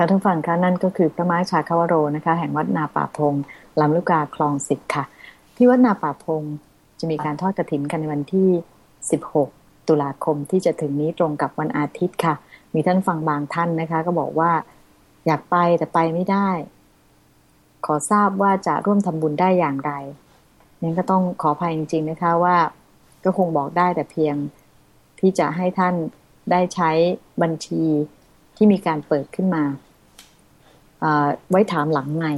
ค่ะท่านฟังคะนั่นก็คือพระไม้ชาคาวโรนะคะ แห่งวัดนาป่าพงลำลูกกาคลองสิบค่ะ ที่วัดนาป่าพงจะมีการทอดกระถินกันในวันที่สิบหกตุลาคมที่จะถึงนี้ตรงกับวันอาทิตย์ค่ะ มีท่านฟังบางท่านนะคะ ก็บอกว่าอยากไปแต่ไปไม่ได้ ขอทราบว่าจะร่วมทำบุญได้อย่างไรนั้นก็ต้องขออภัยจริง ๆนะคะว่าก็คงบอกได้แต่เพียงที่จะให้ท่านได้ใช้บัญชีที่มีการเปิดขึ้นมา ไว้ถามหลังไง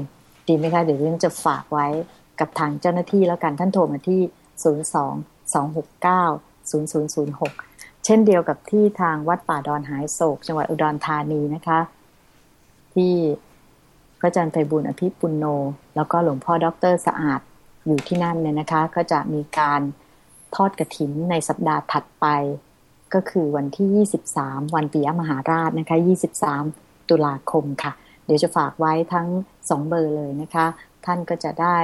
ดีไหมคะเดี๋ยวเรื่องจะฝากไว้กับทางเจ้าหน้าที่แล้วกันท่านโทรมาที่ 02 269 0006 เช่นเดียวกับที่ทางวัดป่าดอนหายโศก จังหวัดอุดรธานีนะคะ ที่พระอาจารย์ไพบุญอภิปุณโน แล้วก็หลวงพ่อด็อกเตอร์สะอาดอยู่ที่นั่นเนี่ยนะคะ ก็จะมีการทอดกระถินในสัปดาห์ถัดไป ก็คือวันที่ 23 วันปียมหาราชนะคะ 23 ตุลาคมค่ะ ดี๋ยวจะฝากไว้ทั้งสองเบอร์เลยนะคะ ท่านก็จะได้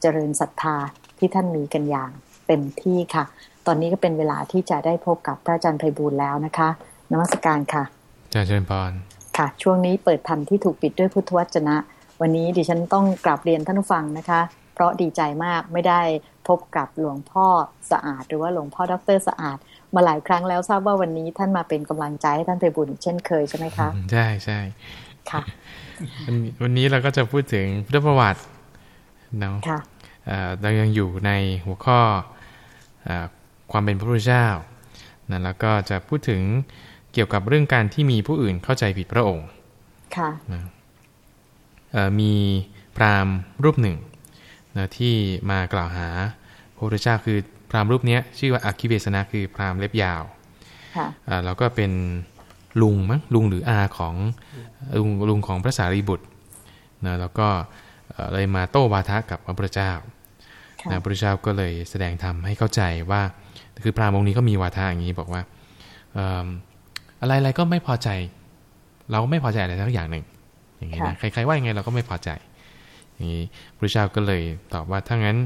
เจริญศรัทธาที่ท่านมีกันอย่างเต็มที่ค่ะ ตอนนี้ก็เป็นเวลาที่จะได้พบกับพระอาจารย์ไพบูลแล้วนะคะนมัสการค่ะอาจารย์เชิญพรค่ะ ช่วงนี้เปิดธรรมที่ถูกปิดด้วยพุทธวจนะ วันนี้ดิฉันต้องกราบเรียนท่านผู้ฟังนะคะ เพราะดีใจมากไม่ได้พบกับหลวงพ่อสะอาด หรือว่าหลวงพ่อดรสะอาด มาหลายครั้งแล้วทราบว่าวันนี้ท่านมาเป็นกำลังใจให้ท่านไปบุญเช่นเคยใช่ไหมคะใช่ใช่ ค่ะวันนี้เราก็จะพูดถึงพุทธประวัติเนาะเรายังอยู่ในหัวข้ออความเป็นพระพุทธเจ้านะแล้วก็จะพูดถึงเกี่ยวกับเรื่องการที่มีผู้อื่นเข้าใจผิดพระองค์ค่ะนะมีพราหมณ์รูปหนึ่งนะที่มากล่าวหาพระพุทธเจ้าคือพราหมณ์รูปนี้ชื่อว่าอักขิเวสนะคือพราหมณ์เล็บยาวแล้วก็เป็น ลุงมั้งลุงหรืออาของลุงลุงของพระสารีบุตรนะแล้วก็เลยมาโต้วาทะกับพระพุทธเจ้านะพระพุทธเจ้าก็เลยแสดงธรรมให้เข้าใจว่าคือพราหมณ์องค์นี้ก็มีวาทะอย่างนี้บอกว่าอะไรอะไรก็ไม่พอใจ เราไม่พอใจอะไรสักอย่างหนึ่ง อย่างนี้นะใครๆว่ายังไงเราก็ไม่พอใจ อย่างนี้พระเจ้าก็เลยตอบว่าถ้างั้น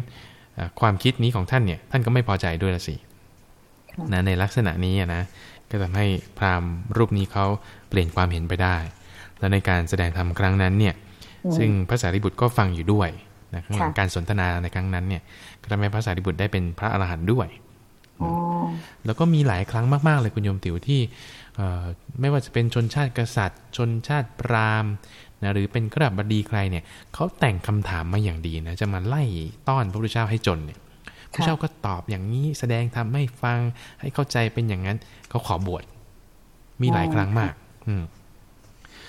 ความคิดนี้ของท่านเนี่ย ท่านก็ไม่พอใจด้วยละสินะในลักษณะนี้นะ ก็ทำให้พราหมณ์รูปนี้เขาเปลี่ยนความเห็นไปได้ แล้วในการแสดงธรรมครั้งนั้นเนี่ย ซึ่งพระสารีบุตรก็ฟังอยู่ด้วยนะข้างหลังการสนทนาในครั้งนั้นเนี่ยก็ทำให้พระสารีบุตรได้เป็นพระอรหันต์ด้วยแล้วก็มีหลายครั้งมาก ๆ เลยคุณโยมติ๋วที่ไม่ว่าจะเป็นชนชาติกษัตริย์ ชนชาติพราหมณ์นะหรือเป็นกระบดีใครเนี่ยเขาแต่งคำถามมาอย่างดีนะจะมาไล่ต้อนพระพุทธเจ้าให้จนเนี่ย พระเจ้าก็ตอบอย่างนี้แสดงทำให้ฟังให้เข้าใจเป็นอย่างนั้น เขาขอบวชมีหลายครั้งมาก อื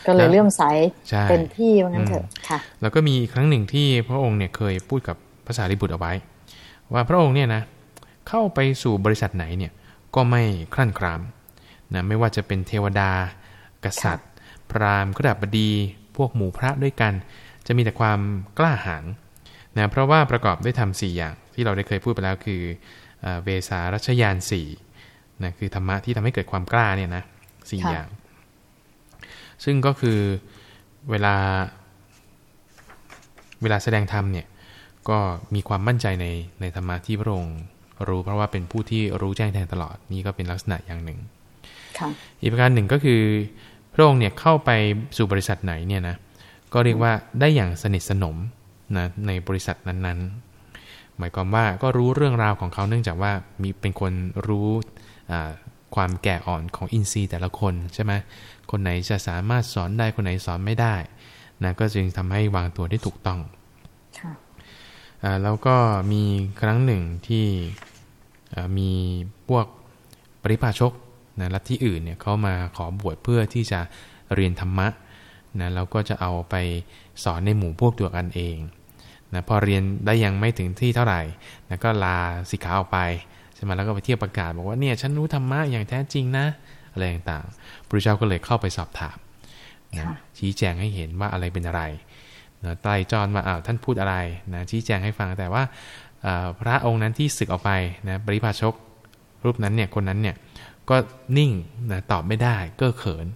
ก็เลยเลื่อมใสเป็นที่ว่างั้นเถอะค่ะ แล้วก็มีครั้งหนึ่งที่พระองค์เนี่ยเคยพูดกับภาษาลิบุตรเอาไว้ ว่าพระองค์เนี่ยนะเข้าไปสู่บริษัทไหนเนี่ยก็ไม่คลั่นครามนะไม่ว่าจะเป็นเทวดา กษัตริย์ พราหมณ์ขดาบดี พวกหมู่พระด้วยกัน จะมีแต่ความกล้าหาญนะเพราะว่าประกอบด้วยธรรมสี่อย่าง ที่เราได้เคยพูดไปแล้วคือเวสารัชยานสี่นะคือธรรมะที่ทำให้เกิดความกล้าเนี่ยนะสี่อย่าง ซึ่งก็คือเวลาเวลาแสดงธรรมเนี่ยก็มีความมั่นใจในในธรรมะที่พระองค์รู้เพราะว่าเป็นผู้ที่รู้แจ้งแทงตลอดนี่ก็เป็นลักษณะอย่างหนึ่งอีกประการหนึ่งก็คือ พระองค์เนี่ยเข้าไปสู่บริษัทไหนเนี่ยนะก็เรียกว่าได้อย่างสนิทสนมนะในบริษัทนั้นๆ หมายความว่าก็รู้เรื่องราวของเขาเนื่องจากว่ามีเป็นคนรู้ความแก่อ่อนของอินทรีย์แต่ละคนใช่ไหมคนไหนจะสามารถสอนได้คนไหนสอนไม่ได้นะก็จึงทำให้วางตัวได้ถูกต้องแล้วก็มีครั้งหนึ่งที่มีพวกปริพาชกนะลัทธิอื่นเนี่ยเขามาขอบวชเพื่อที่จะเรียนธรรมะนะเราก็จะเอาไปสอนในหมู่พวกตัวกันเอง นะพอเรียนได้ยังไม่ถึงที่เท่าไหร่นะก็ลาสิกขาออกไปใช่ไหมแล้วก็ไปเที่ยวประกาศบอกว่าเนี่ยฉันรู้ธรรมะอย่างแท้จริงนะอะไรต่างๆพระเจ้าก็เลยเข้าไปสอบถามนะชี้แจงให้เห็นว่าอะไรเป็นอะไรนะไตรจรมาอ้าวท่านพูดอะไรนะชี้แจงให้ฟังแต่ว่าพระองค์นั้นที่ศึกออกไปนะปริพาชกรูปนั้นเนี่ยคนนั้นเนี่ยก็นิ่งนะตอบไม่ได้ก็เขิน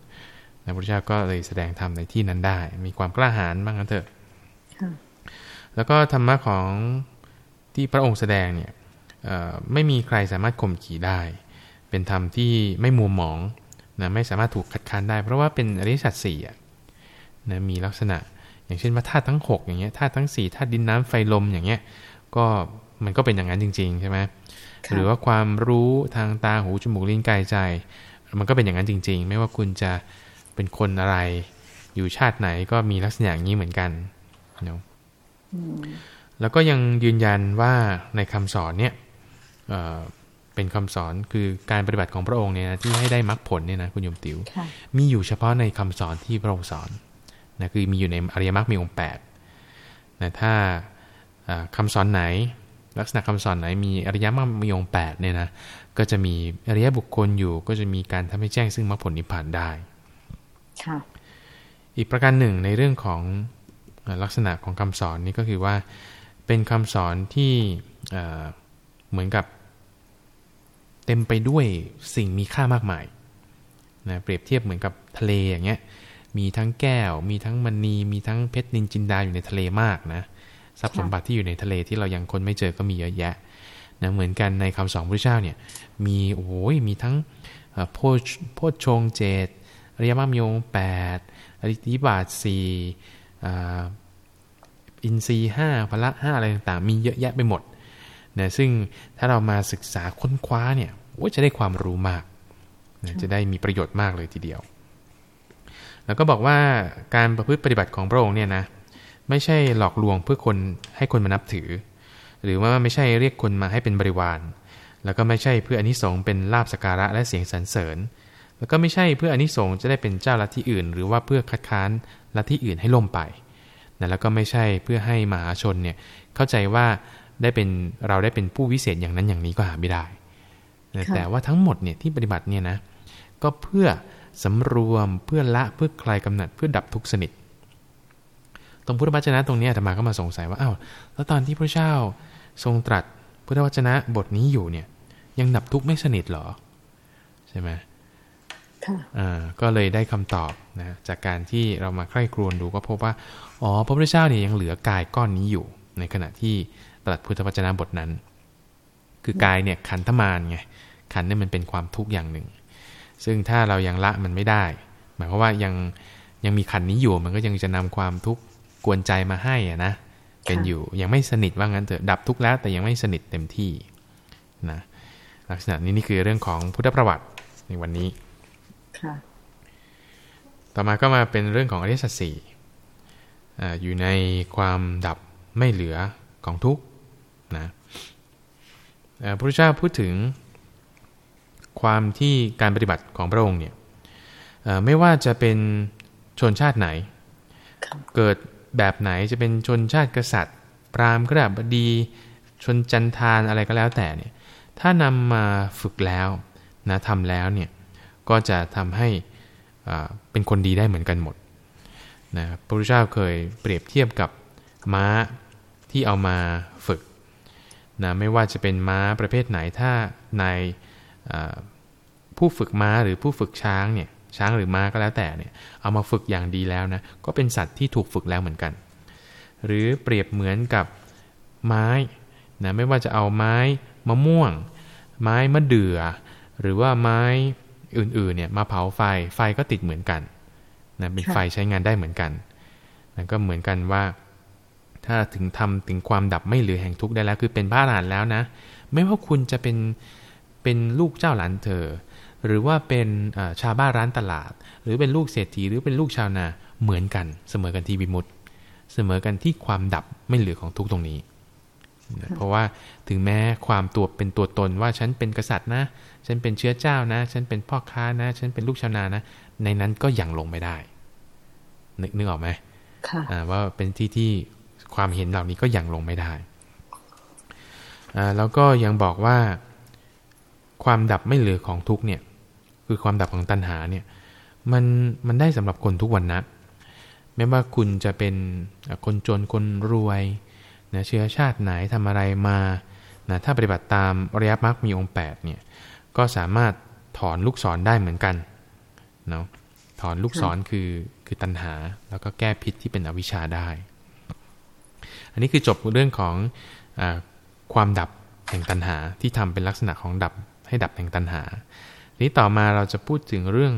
พระพุทธเจ้าก็เลยแสดงธรรมในที่นั้นได้ มีความกล้าหาญบ้างกันเถอะ แล้วก็ธรรมะของที่พระองค์แสดงเนี่ยไม่มีใครสามารถข่มขีได้ เป็นธรรมที่ไม่มัวหมองนะไม่สามารถถูกขัดขานได้ เพราะว่าเป็นอริยสัจสี่นะมีลักษณะ อย่างเช่นว่าธาตุทั้ง 6 อย่างเงี้ยธาตุทั้ง4ธาตุดินน้ำไฟลมอย่างเงี้ยก็มันก็เป็นอย่างนั้นจริง ๆ ใช่ไหมหรือว่าความรู้ทางตาหูจมูกลิ้นกายใจ มันก็เป็นอย่างนั้นจริง ๆ ไม่ว่าคุณจะเป็นคนอะไรอยู่ชาติไหนก็มีลักษณะอย่างนี้เหมือนกันเนาะ แล้วก็ยังยืนยันว่าในคำสอนเนี่ยเป็นคำสอนคือการปฏิบัติของพระองค์เนี่ยนะที่ให้ได้มรรคผลเนี่ยนะคุณโยมติว๋วมีอยู่เฉพาะในคำสอนที่พระองค์สอนนะคือมีอยู่ในอริยมรรคมีองค์แปดนะถ้าคำสอนไหน ลักษณะคำสอนไหนมีอริยมรรคมีองค์แปดเนี่ยนะก็จะมีอริยบุคคลอยู่ ก็จะมีการทำให้แจ้งซึ่งมรรคผลนิพพานได้อีกประการหนึ่งในเรื่องของ ลักษณะของคำสอนนี้ก็คือว่าเป็นคำสอนที่เหมือนกับ เต็มไปด้วยสิ่งมีค่ามากมายนะเปรียบเทียบเหมือนกับทะเลอย่างเงี้ยมีทั้งแก้ว มีทั้งมณีมีทั้งเพชรนินจินดาอยู่ในทะเลมากนะทรัพย์สมบัติที่อยู่ในทะเลที่เรายังคนไม่เจอก็มีเยอะแยะนะเหมือนกันในคำสอนพระเจ้าเนี่ยมีโอ้ยมีทั้งโพชโพชงเจตอริยมรรคยงแปดอริยบาทสี่ อินทรีห้าพละห้าอะไรต่างๆ มีเยอะแยะไปหมดนะซึ่งถ้าเรามาศึกษาค้นคว้าเนี่ยว่าจะได้ความรู้มากนะจะได้มีประโยชน์มากเลยทีเดียว แล้วก็บอกว่าการประพฤติปฏิบัติของพระองค์เนี่ยนะไม่ใช่หลอกลวงเพื่อคนให้คนมานับถือ หรือว่าไม่ใช่เรียกคนมาให้เป็นบริวาร แล้วก็ไม่ใช่เพื่ออนิสงส์เป็นลาบสการะและเสียงสรรเสริญ แล้วก็ไม่ใช่เพื่ออนิสงส์จะได้เป็นเจ้าลัทธิอื่น หรือว่าเพื่อคัดค้านลัทธิอื่นให้ล่มไปนะแล้วก็ไม่ใช่เพื่อให้มหาชนเนี่ยเข้าใจว่าได้เป็นเราได้เป็นผู้วิเศษอย่างนั้นอย่างนี้ก็หาไม่ได้ แต่ว่าทั้งหมดเนี่ยที่ปฏิบัติเนี่ยนะก็เพื่อสำรวมเพื่อละเพื่อคลายกำหนัดเพื่อดับทุกสนิท ตรงพุทธวจนะตรงนี้อาตมาก็มาสงสัยว่าอ้าวแล้วตอนที่พระเจ้าทรงตรัสพุทธวจนะบทนี้อยู่เนี่ยยังดับทุกข์ไม่สนิทหรอ ใช่ไหมอ่า ก็เลยได้คำตอบนะจากการที่เรามาใคร่ครวญดูก็พบว่า อ๋อพระพุทธเจ้าเนี่ยยังเหลือกายก้อนนี้อยู่ ในขณะที่ตรัสพุทธวจนะบทนั้น คือกายเนี่ยขันธมารไงขันเนี่ยมันเป็นความทุกข์อย่างหนึ่ง ซึ่งถ้าเรายังละมันไม่ได้ หมายความว่ายังยังมีขันนี้อยู่มันก็ยังจะนำความทุกข์กวนใจมาให้อะนะเป็นอยู่ยังไม่สนิทว่างั้นเถอะดับทุกข์แล้ว แต่ยังไม่สนิทเต็มที่นะลักษณะนี้นี่คือเรื่องของพุทธประวัติในวันนี้ ต่อมาก็มาเป็นเรื่องของอริยสัจสี่อยู่ในความดับไม่เหลือของทุกนะพระพุทธเจ้าพูดถึงความที่การปฏิบัติของพระองค์เนี่ยไม่ว่าจะเป็นชนชาติไหน เกิดแบบไหนจะเป็นชนชาติกษัตริย์ ปรามกระบดีชนจันทานอะไรก็แล้วแต่เนี่ยถ้านำมาฝึกแล้วนะทำแล้วเนี่ย ก็จะทำให้เป็นคนดีได้เหมือนกันหมดนะพระพุทธเจ้าเคยเปรียบเทียบกับม้าที่เอามาฝึกนะไม่ว่าจะเป็นม้าประเภทไหนถ้าในผู้ฝึกม้าหรือผู้ฝึกช้างเนี่ยช้างหรือม้าก็แล้วแต่เนี่ยเอามาฝึกอย่างดีแล้วนะก็เป็นสัตว์ที่ถูกฝึกแล้วเหมือนกัน หรือเปรียบเหมือนกับไม้นะไม่ว่าจะเอาไม้มะม่วง ไม้มะเดื่อหรือว่าไม้ อื่นๆเนี่ยมาเผาไฟไฟก็ติดเหมือนกันนะเป็นไฟใช้งานได้เหมือนกันนะก็เหมือนกันว่า ถ้าถึงทำถึงความดับไม่เหลือแห่งทุกข์ได้แล้ว คือเป็นพระอรหันต์แล้วนะ ไม่ว่าคุณจะเป็นเป็นลูกเจ้าหลานเธอ หรือว่าเป็นชาวบ้านร้านตลาด หรือเป็นลูกเศรษฐีหรือเป็นลูกชาวนาเหมือนกัน เสมอกันที่วิมุตเสมอกันที่ความดับไม่เหลือของทุกตรงนี้ เพราะว่าถึงแม้ความตัวเป็นตัวตนว่าฉันเป็นกษัตริย์นะ ฉันเป็นเชื้อเจ้านะ ฉันเป็นพ่อค้านะ ฉันเป็นลูกชาวนานะ ในนั้นก็ยังลงไม่ได้ นึกนึกออกไหมค่ะว่าเป็นที่ที่ความเห็นเหล่านี้ก็ยังลงไม่ได้ แล้วก็ยังบอกว่าความดับไม่เหลือของทุกเนี่ย คือความดับของตัณหาเนี่ย มันมันได้สำหรับคนทุกวันนะไม่ว่าคุณจะเป็นคนจนคนรวย นะเชื้อชาติไหนทำอะไรมานะถ้าปฏิบัติตามอริยมรรคมีองค์8เนี่ยก็สามารถถอนลูกศรได้เหมือนกันเนาะถอนลูกศรคือคือตัณหา แล้วก็แก้พิษที่เป็นอวิชชาได้ อันนี้คือจบเรื่องของอความดับแห่งตัณหาที่ทำเป็นลักษณะของดับให้ดับแห่งตัณหา นี้ต่อมาเราจะพูดถึงเรื่อง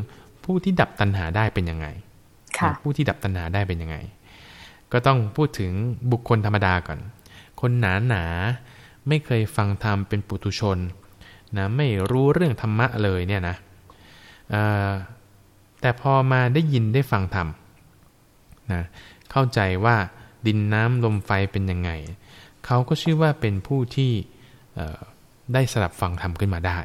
ผู้ที่ดับตัณหาได้เป็นยังไงผู้ที่ดับตัณหาได้เป็นยังไง ก็ต้องพูดถึงบุคคลธรรมดาก่อน คนหนาหนาไม่เคยฟังธรรมเป็นปุถุชนนะไม่รู้เรื่องธรรมะเลยเนี่ยนะแต่พอมาได้ยินได้ฟังธรรมนะเข้าใจว่าดินน้ำลมไฟเป็นยังไง เขาก็ชื่อว่าเป็นผู้ที่ได้สลับฟังธรรมขึ้นมาได้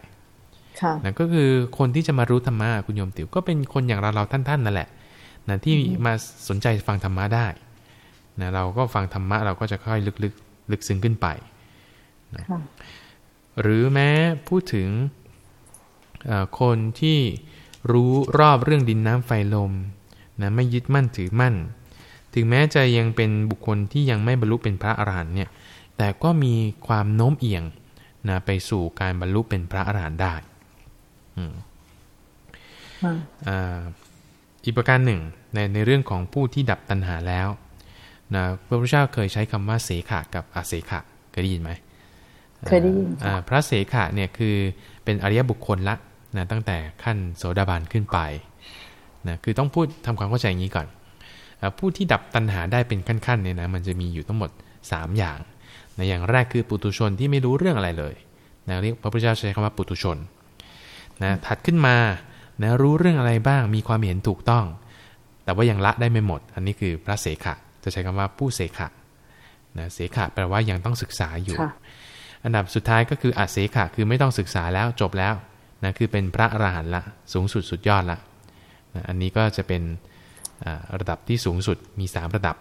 นะก็คือคนที่จะมารู้ธรรมะคุณโยมติ๋วก็เป็นคนอย่างเราเราท่านๆนนั่นแหละนะที่มาสนใจฟังธรรมะได้ นะเราก็ฟังธรรมะเราก็จะค่อยลึกๆลึกซึ้งขึ้นไปนะหรือแม้พูดถึงคนที่รู้รอบเรื่องดินน้ำไฟลมนะไม่ยึดมั่นถือมั่น ถึงแม้จะยังเป็นบุคคลที่ยังไม่บรรลุเป็นพระอรหันต์เนี่ยแต่ก็มีความโน้มเอียงนะไปสู่การบรรลุเป็นพระอรหันต์ได้อีกประการหนึ่งในในเรื่องของผู้ที่ดับตัณหาแล้ว นะพระพุทธเจ้าเคยใช้คำว่าเสขะกับอาเสขะเคยได้ยินไหมเคยได้ยินพระเสขะเนี่ยคือเป็นอริยบุคคลละนะตั้งแต่ขั้นโสดาบันขึ้นไปนะคือต้องพูดทำความเข้าใจอย่างนี้ก่อนผู้ที่ดับตัณหาได้เป็นขั้นๆเนี่ยนะมันจะมีอยู่ทั้งหมด 3 อย่างนะอย่างแรกคือปุตุชนที่ไม่รู้เรื่องอะไรเลยนะเรียกพระพุทธเจ้าใช้คำว่าปุตุชนนะถัดขึ้นมานะรู้เรื่องอะไรบ้างมีความเห็นถูกต้อง แต่ว่ายังละได้ไม่หมด อันนี้คือพระเสขะ จะใช้คำว่าผู้เสขะนะเสขะแปลว่ายังต้องศึกษาอยู่ อันดับสุดท้ายก็คืออาเสขะคือไม่ต้องศึกษาแล้วจบแล้วนะคือเป็นพระอรหันต์ละสูงสุดสุดยอดละนะอันนี้ก็จะเป็นระดับที่สูงสุดมี 3 ระดับ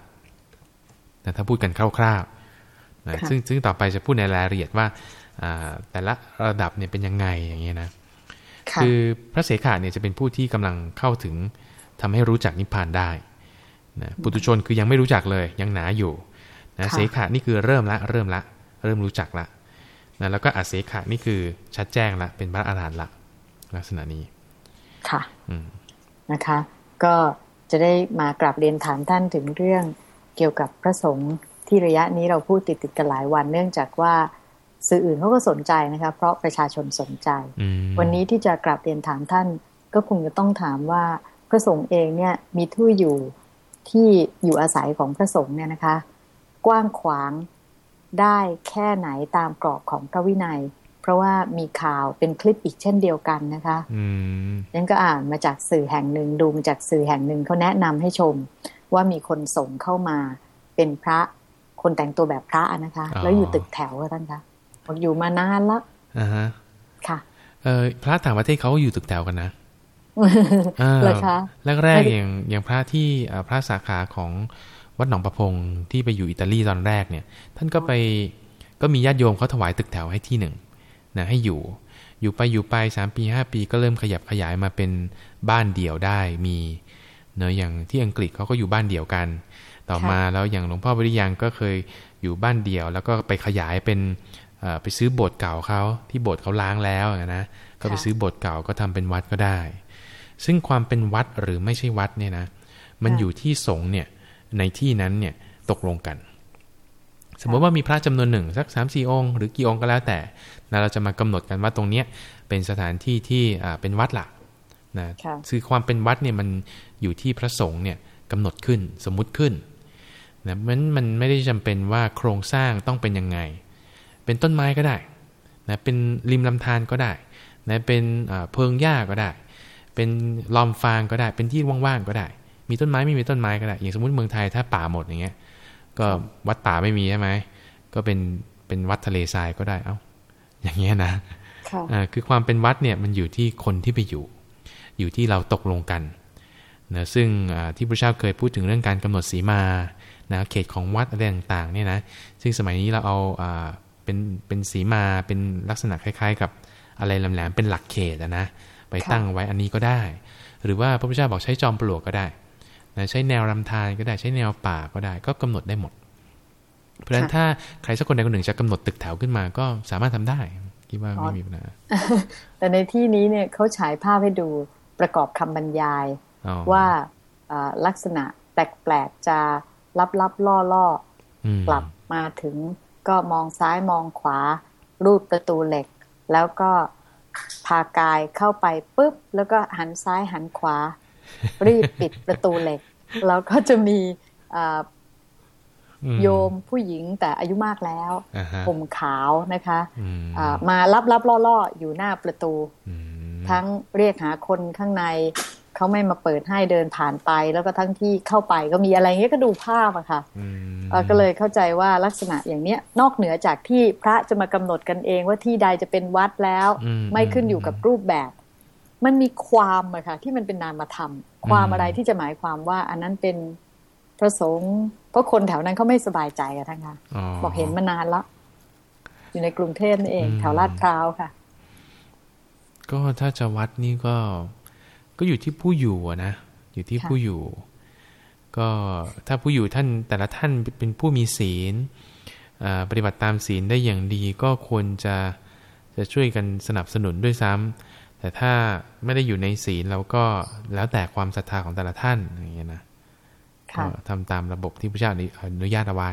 นะถ้าพูดกันคร่าวๆนะซึ่งซึ่งต่อไปจะพูดในรายละเอียดว่าแต่ละระดับเนี่ยเป็นยังไงอย่างเงี้ยนะคือพระเสขาเนี่ยจะเป็นผู้ที่กำลังเข้าถึงทำให้รู้จักนิพพานได้ นะปุถุชนคือยังไม่รู้จักเลย ยังหนาอยู่นะเสขานี่คือเริ่มละเริ่มละ เริ่มรู้จักละนะแล้วก็อาเสขะนี่คือชัดแจ้งละเป็นพระอาหารหันต์ละลักษณะนี้ ค่ะนะคะ ก็จะได้มากราบเรียนถามท่านถึงเรื่องเกี่ยวกับพระสงฆ์ที่ระยะนี้เราพูดติดติดกันหลายวัน เนื่องจากว่าสื่ออื่นเขาก็สนใจนะคะ เพราะประชาชนสนใจ วันนี้ที่จะกราบเรียนถามท่าน ก็คงจะต้องถามว่าพระสงฆ์เองเนี่ยมีทู่อยู่ ที่อยู่อาศัยของพระสงฆ์เนี่ยนะคะ กว้างขวางได้แค่ไหนตามกรอบของพระวินัย เพราะว่ามีข่าวเป็นคลิปอีกเช่นเดียวกันนะคะนั่นก็อ่านมาจากสื่อแห่งหนึ่งดูมาจากสื่อแห่งหนึ่งเขาแนะนำให้ชม ว่ามีคนส่งเข้ามาเป็นพระคนแต่งตัวแบบพระนะคะ แล้วอยู่ตึกแถวท่านคะบอกอยู่มานานแล้วอ่าฮะค่ะเออพระต่างประเทศเขาอยู่ตึกแถวกันนะ เหรอคะแรกๆอย่างอย่างพระที่พระสาขาของวัดหนองประพงที่ไปอยู่อิตาลีตอนแรกเนี่ย ท่านก็ไปก็มีญาติโยมเขาถวายตึกแถวให้ที่หนึ่งนะให้อยู่ อยู่ไปอยู่ไปสามปีห้าปีก็เริ่มขยับขยายมาเป็นบ้านเดี่ยวได้มีเนอะอย่างที่อังกฤษเขาก็อยู่บ้านเดี่ยวกัน ต่อมาแล้วอย่างหลวงพ่อวิริยังก็เคยอยู่บ้านเดี่ยว แล้วก็ไปขยายเป็นไปซื้อโบสถ์เก่าเขาที่โบสถ์เขาล้างแล้วนะก็ไปซื้อโบสถ์เก่าก็ทำเป็นวัดก็ได้ ซึ่งความเป็นวัดหรือไม่ใช่วัดเนี่ยนะ มันอยู่ที่สงฆ์เนี่ยในที่นั้นเนี่ยตกลงกัน สมมติว่ามีพระจำนวนหนึ่งสักสามสี่องค์ หรือกี่องค์ก็แล้วแต่นะเราจะมากำหนดกันว่าตรงเนี้ยเป็นสถานที่ที่เป็นวัดหลักนะคือความเป็นวัดเนี่ยมันอยู่ที่พระสงฆ์เนี่ยกำหนดขึ้นสมมุติขึ้นนะมันมันไม่ได้จำเป็นว่าโครงสร้างต้องเป็นยังไง เป็นต้นไม้ก็ได้นะเป็นริมลำธารก็ได้นะเป็นเพิงหญ้าก็ได้ เป็นลอมฟางก็ได้ เป็นที่ว่างๆก็ได้ มีต้นไม้ไม่มีต้นไม้ก็ได้ อย่างสมมติเมืองไทยถ้าป่าหมดอย่างเงี้ย ก็วัดป่าไม่มีใช่ไหม ก็เป็นเป็นวัดทะเลทรายก็ได้ เอ้า อย่างเงี้ยนะค่ะคือความเป็นวัดเนี่ยมันอยู่ที่คนที่ไปอยู่ อยู่ที่เราตกลงกันนะซึ่งที่พระเจ้าเคยพูดถึงเรื่องการกำหนดสีมานะเขตของวัดอะไรต่างๆเนี่ยนะ ซึ่งสมัยนี้เราเอาเป็นเป็นสีมาเป็นลักษณะคล้าย ๆ กับอะไรแหลมๆเป็นหลักเขตนะ ไปตั้งไว้อันนี้ก็ได้ หรือว่าพระพุทธเจ้าบอกใช้จอมปลวกก็ได้นะใช้แนวลำธารก็ได้ใช้แนวป่าก็ได้ ก็กำหนดได้หมด เพราะฉะนั้นถ้าใครสักคนใดคนหนึ่งจะกำหนดตึกแถวขึ้นมาก็สามารถทำได้คิดว่าไม่มีปัญหาแต่ในที่นี้เนี่ยเขาฉายภาพให้ดูประกอบคำบรรยาย ว่าลักษณะแปลกๆจะลับลับล่อล่อกลับมาถึงก็มองซ้ายมองขวา รูปประตูเหล็ก แล้วก็ พากายเข้าไปปุ๊บ แล้วก็หันซ้ายหันขวา รีบปิดประตูเหล็ก แล้วก็จะมีโยมผู้หญิงแต่อายุมากแล้ว ผมขาวนะคะมารับรับล่อๆ อยู่หน้าประตู ทั้งเรียกหาคนข้างใน เขาไม่มาเปิดให้เดินผ่านไป แล้วก็ทั้งที่เข้าไปก็มีอะไรเงี้ยก็ดูภาพอะค่ะก็เลยเข้าใจว่าลักษณะอย่างเนี้ยนอกเหนือจากที่พระจะมากำหนดกันเองว่าที่ใดจะเป็นวัดแล้ว ไม่ขึ้นอยู่กับรูปแบบ มันมีความอะค่ะที่มันเป็นนามธรรม ความอะไรที่จะหมายความว่า อันนั้นเป็นพระสงฆ์เพราะคนแถวนั้นเขาไม่สบายใจกันทั้งค่ะบอกเห็นมานานแล้วอยู่ในกรุงเทพนี่เองแถวลาดพร้าวค่ะ ก็ถ้าจะวัดนี่ก็ ก็อยู่ที่ผู้อยู่นะ อยู่ที่ผู้อยู่ ก็ถ้าผู้อยู่ท่านแต่ละท่านเป็นผู้มีศีลปฏิบัติตามศีลได้อย่างดีก็ควรจะจะช่วยกันสนับสนุนด้วยซ้ำแต่ถ้าไม่ได้อยู่ในศีลเราก็แล้วแต่ความศรัทธาของแต่ละท่านอย่างเงี้ยนะก็ทำตามระบบที่พระเจ้าอนุญาตเอาไว้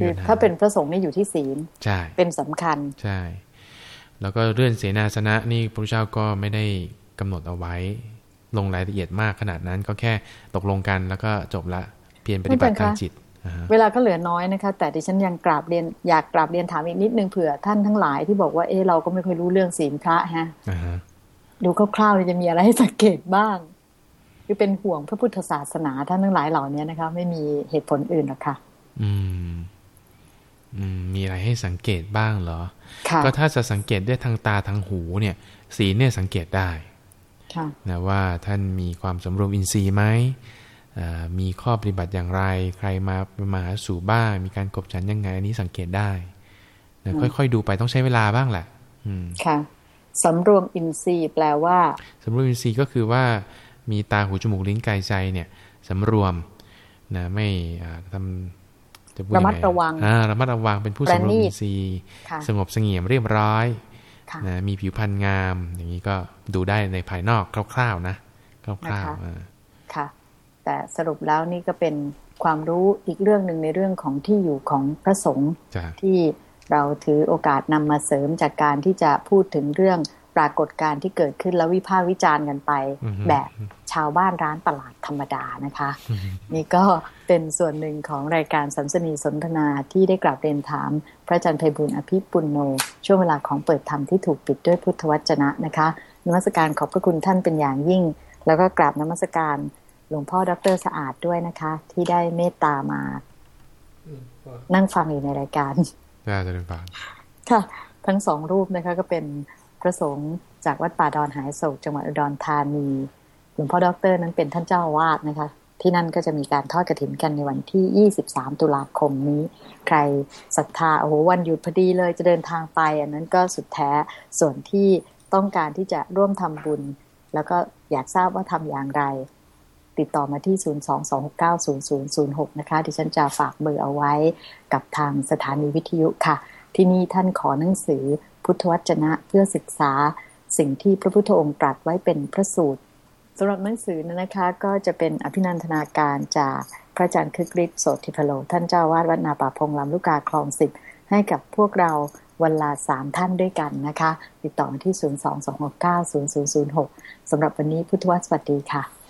คือถ้าเป็นพระสงฆ์นี่อยู่ที่ศีลใช่เป็นสำคัญใช่ แล้วก็เรื่องเสนาสนะนี่พระเจ้าก็ไม่ได้กำหนดเอาไว้ ลงรายละเอียดมากขนาดนั้นก็แค่ตกลงกันแล้วก็จบละเพียรปฏิบัติทางจิตเวลาก็เหลือน้อยนะคะ แต่ดิฉันยังกราบเรียนอยากกราบเรียนถามอีกนิดนึงเผื่อท่านทั้งหลายที่บอกว่าเออเราก็ไม่ค่อยรู้เรื่องศีลพระฮะดูคร่าวๆจะมีอะไรให้สังเกตบ้างคือเป็นห่วงพระพุทธศาสนาท่านทั้งหลายเหล่านี้นะคะ ไม่มีเหตุผลอื่นหรอกค่ะ อืม อืม มีอะไรให้สังเกตบ้างเหรอ ก็ถ้าจะสังเกตด้วยทางตาทางหูเนี่ยศีลเนี่ยสังเกตได้ นะว่าท่านมีความสำรวมอินทรีย์ไหมมีข้อปฏิบัติอย่างไร ใครมามาหาสู่บ้าง มีการกบฉันยังไง อันนี้สังเกตได้นะค่อยๆดูไปต้องใช้เวลาบ้างแหละอืมค่ะสำรวมอินทรีย์แปลว่าสำรวมอินทรีย์ก็คือว่ามีตาหูจมูกลิ้นกายใจเนี่ยสำรวมนะไม่ทำจะระมัดระวังระมัดระวังเป็นผู้สำรวมอินทรีย์สงบเสงี่ยมเรียบร้อย นะมีผิวพรรณงาม อย่างนี้ก็ดูได้ในภายนอกคร่าวๆนะคร่าวๆค่ะ แต่สรุปแล้วนี่ก็เป็นความรู้อีกเรื่องหนึ่งในเรื่องของที่อยู่ของพระสงฆ์ที่เราถือโอกาสนำมาเสริมจากการที่จะพูดถึงเรื่องปรากฏการณ์ที่เกิดขึ้นแล้ววิพากษ์วิจารณ์กันไปแบบ ชาวบ้านร้านตลาดธรรมดานะคะ นี่ก็เป็นส่วนหนึ่งของรายการสัมสนีสนทนาที่ได้กลับเรียนถาม พระอาจารย์ไพบูลย์อภิปุณโณ ช่วงเวลาของเปิดธรรมที่ถูกปิดด้วยพุทธวจนะนะคะนมัสการขอบพระคุณท่านเป็นอย่างยิ่ง แล้วก็กราบนมัสการหลวงพ่อดรสะอาดด้วยนะคะ ที่ได้เมตตามา นั่งฟังอยู่ในรายการได้จะได้ฟังค่ะ ทั้งสองรูปนะคะก็เป็นพระสงฆ์จากวัดป่าดอนหายโศกจังหวัดอุดรธานี หลวงพ่อด็อกเตอร์นั้นเป็นท่านเจ้าอาวาสนะคะ ที่นั่นก็จะมีการทอดกระถินกันในวันที่ 23 ตุลาคมนี้ ใครศรัทธาโอ้โหวันหยุดพอดีเลยจะเดินทางไป อันนั้นก็สุดแท้ส่วนที่ต้องการที่จะร่วมทำบุญ แล้วก็อยากทราบว่าทำอย่างไร ติดต่อมาที่ 022690006 นะคะดิฉันจะฝากเบอร์เอาไว้กับทางสถานีวิทยุค่ะ ที่นี่ท่านขอหนังสือพุทธวจนะเพื่อศึกษาสิ่งที่พระพุทธองค์ตรัสไว้เป็นพระสูตร สำหรับหนังสือนะคะ ก็จะเป็นอภินันทนาการจากพระอาจารย์คึกฤทธิ์โสติพโล ท่านเจ้าวาดวัดนาป่าพงลำลูกกาคลองสิบให้กับพวกเราวันลาสามท่านด้วยกันนะคะ ติดต่อมาที่ 022690006สำหรับวันนี้พุทธวสวัสดีค่ะ